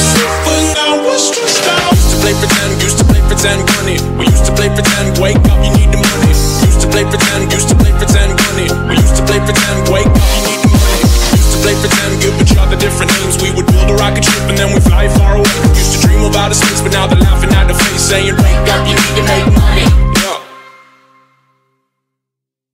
stop? Used to play pretend, used to play pretend. We used to play pretend, wake up, you need the money. Used to play pretend, used to play pretend. We used to play pretend, wake up, you need the money. Used to play pretend, different names. We would build a rocket ship and then we fly far away. Used to dream about but now they're laughing at the face, saying, Wake up, you need to make money.